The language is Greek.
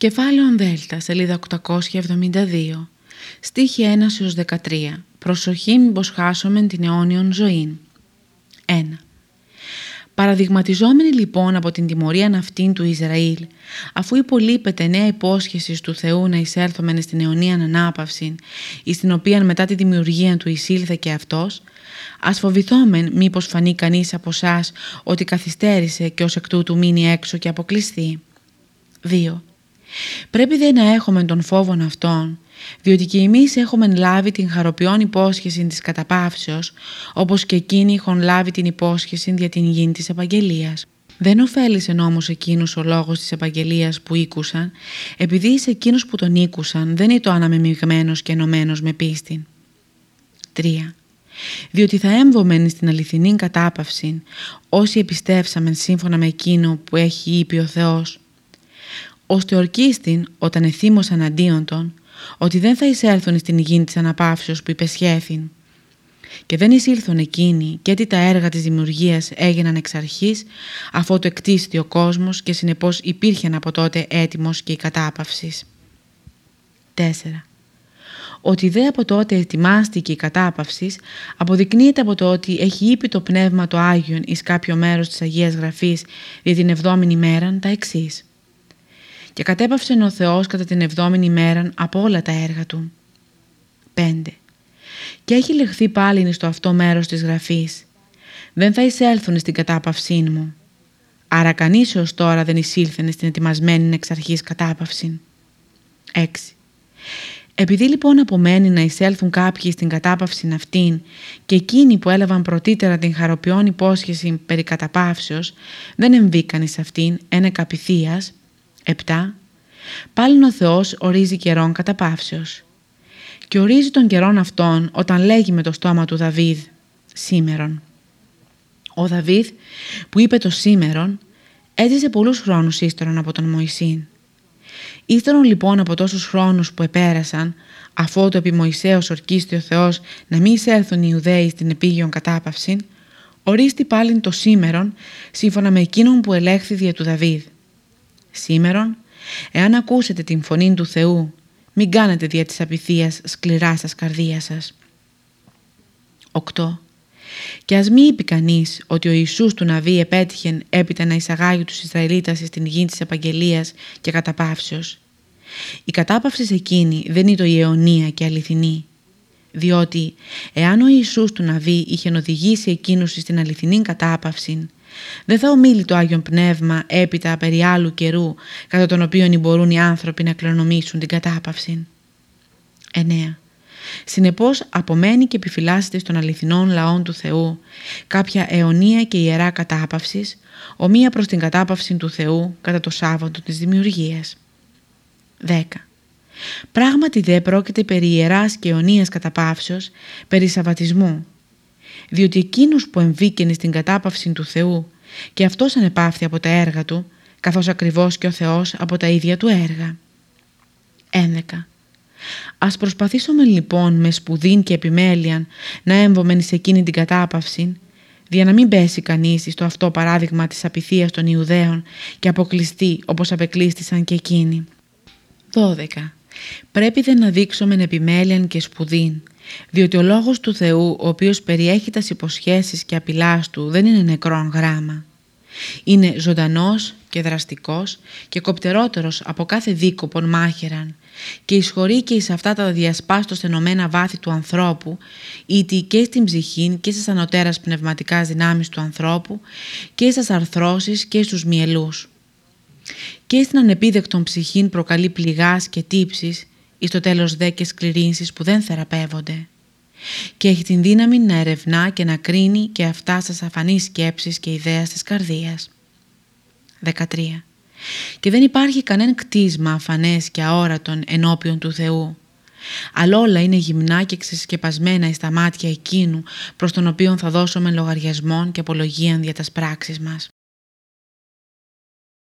Κεφάλαιο Δέλτα, σελίδα 872, στίχη 1 13. Προσοχή μήπως χάσουμε την αιώνιον ζωή. 1. Παραδειγματιζόμενοι λοιπόν από την τιμωρία αυτήν του Ισραήλ, αφού υπολείπεται νέα υπόσχεση του Θεού να εισέλθομεν στην αιωνία ανάπαυση, εις την οποία μετά τη δημιουργία του εισήλθε και αυτός, ας φοβηθόμεν μήπως φανεί κανείς από εσάς ότι καθυστέρησε και ως εκ τούτου μείνει έξω και αποκλειστεί. 2. Πρέπει δε να έχουμε τον φόβον αυτόν, διότι και εμείς έχουμε λάβει την χαροποιόν υπόσχεση της καταπαύσεως, όπως και εκείνοι έχουν λάβει την υπόσχεση για την γη της επαγγελίας. Δεν ωφέλησε όμως εκείνους ο λόγος της επαγγελίας που ήκουσαν, επειδή σε εκείνους που τον ήκουσαν δεν είναι το αναμεμειγμένος και ενωμένος με πίστη. 3. Διότι θα έμβομεν στην αληθινή κατάπαυση όσοι επιστέψαμεν σύμφωνα με εκείνο που έχει είπε ο Θεός ώστε ορκίστην όταν εθύμωσαν αντίον των, ότι δεν θα εισέλθουν στην υγιή της αναπαύσεως που υπεσχέθην. Και δεν εισήλθουν εκείνοι και ότι τα έργα της δημιουργίας έγιναν εξ αρχής, αφού το εκτίστη ο κόσμος και συνεπώς υπήρχε από τότε έτοιμος και η κατάπαυσης. 4. Ότι δε από τότε ετοιμάστηκε η κατάπαυση αποδεικνύεται από το ότι έχει είπε το Πνεύμα το Άγιον εις κάποιο μέρος της Αγίας Γραφής για την εβδόμηνη μέρα τα εξής και κατέπαυσε ο Θεός κατά την εβδόμηνη ημέρα από όλα τα έργα Του. 5. Και έχει λεχθεί πάλι στο αυτό μέρος της γραφής. Δεν θα εισέλθουν στην κατάπαυσή μου. Άρα κανείς ως τώρα δεν εισήλθενε στην ετοιμασμένη εξ αρχής κατάπαυση. 6. Επειδή λοιπόν απομένει να εισέλθουν κάποιοι στην κατάπαυση αυτήν και εκείνοι που έλαβαν πρωτήτερα την χαροποιόν υπόσχεση περί καταπαύσεως δεν εμβήκαν εις αυτήν ένα καπηθείας 7. Πάλιν ο Θεός ορίζει καιρόν κατά παύσεως. Και ορίζει τον καιρόν αυτόν όταν λέγει με το στόμα του Δαβίδ «σήμερον». Ο Δαβίδ που είπε το «σήμερον» έζησε πολλούς χρόνους ύστερον από τον Μωυσήν. Ύστερον λοιπόν από τόσους χρόνους που επέρασαν, αφού το επί Μωυσέως ορκίστη ο Θεός να μην εισέλθουν οι Ιουδαίοι στην επίγειον κατάπαυση, ορίστη πάλιν το σήμερον σύμφωνα με εκείνον που ελέγχθη δια του Δαβίδ. Σήμερον, εάν ακούσετε την φωνή του Θεού, μην κάνετε δια της απειθίας σκληρά σας καρδία σας. 8. Και ας μη είπε κανείς ότι ο Ιησούς του Ναβί επέτυχε έπειτα να εισαγάγει τους Ισραηλίτας στην γη της επαγγελίας και καταπαύσεως. Η κατάπαυση σε εκείνη δεν είναι το ιαιωνία και αληθινή, διότι εάν ο Ιησούς του Ναβί είχε οδηγήσει εκείνους στην αληθινή κατάπαυση, δεν θα ομίλει το Άγιον Πνεύμα έπειτα περί άλλου καιρού κατά τον οποίο μπορούν οι άνθρωποι να κληρονομήσουν την κατάπαυση. 9. Συνεπώς απομένει και επιφυλάσσεται στον αληθινών λαών του Θεού κάποια αιωνία και ιερά κατάπαυσης, ομοία προς την κατάπαυση του Θεού κατά το Σάββατο της δημιουργίας. 10. Πράγματι δε πρόκειται περί ιεράς και αιωνίας καταπαύσεως, περί σαββατισμού, διότι εκείνος που εμβήκαινε στην κατάπαυση του Θεού και αυτός ανεπάφθη από τα έργα του, καθώς ακριβώς και ο Θεός από τα ίδια του έργα. 11. Ας προσπαθήσουμε λοιπόν με σπουδήν και επιμέλειαν να έμβομεν σε εκείνη την κατάπαυση, για να μην πέσει κανείς στο αυτό παράδειγμα της απειθίας των Ιουδαίων και αποκλειστεί όπως απεκλείστησαν και εκείνοι. 12. Πρέπει δε να δείξουμε επιμέλειαν και σπουδήν, διότι ο λόγος του Θεού, ο οποίος περιέχει τα υποσχέσεις και απειλάς του, δεν είναι νεκρόν γράμμα. Είναι ζωντανός και δραστικός και κοπτερότερος από κάθε δίκοπον μάχεραν και εισχωρεί και εις αυτά τα διασπάστος ενωμένα βάθη του ανθρώπου, είτε και στην ψυχή και στις ανωτέρας πνευματικά δυνάμεις του ανθρώπου και στις αρθρώσεις και στους μυελούς. Και στην ανεπίδεκτον ψυχήν προκαλεί πληγάς και τύψεις ή στο τέλος δε και σκληρύνσεις που δεν θεραπεύονται και έχει την δύναμη να ερευνά και να κρίνει και αυτά σας αφανείς σκέψεις και ιδέας της καρδίας. 13. Και δεν υπάρχει κανένα κτίσμα αφανές και αόρατον ενώπιον του Θεού, αλλά όλα είναι γυμνά και ξεσκεπασμένα εις τα μάτια εκείνου προς τον οποίο θα δώσουμε λογαριασμόν και απολογίαν για τας πράξεις μας.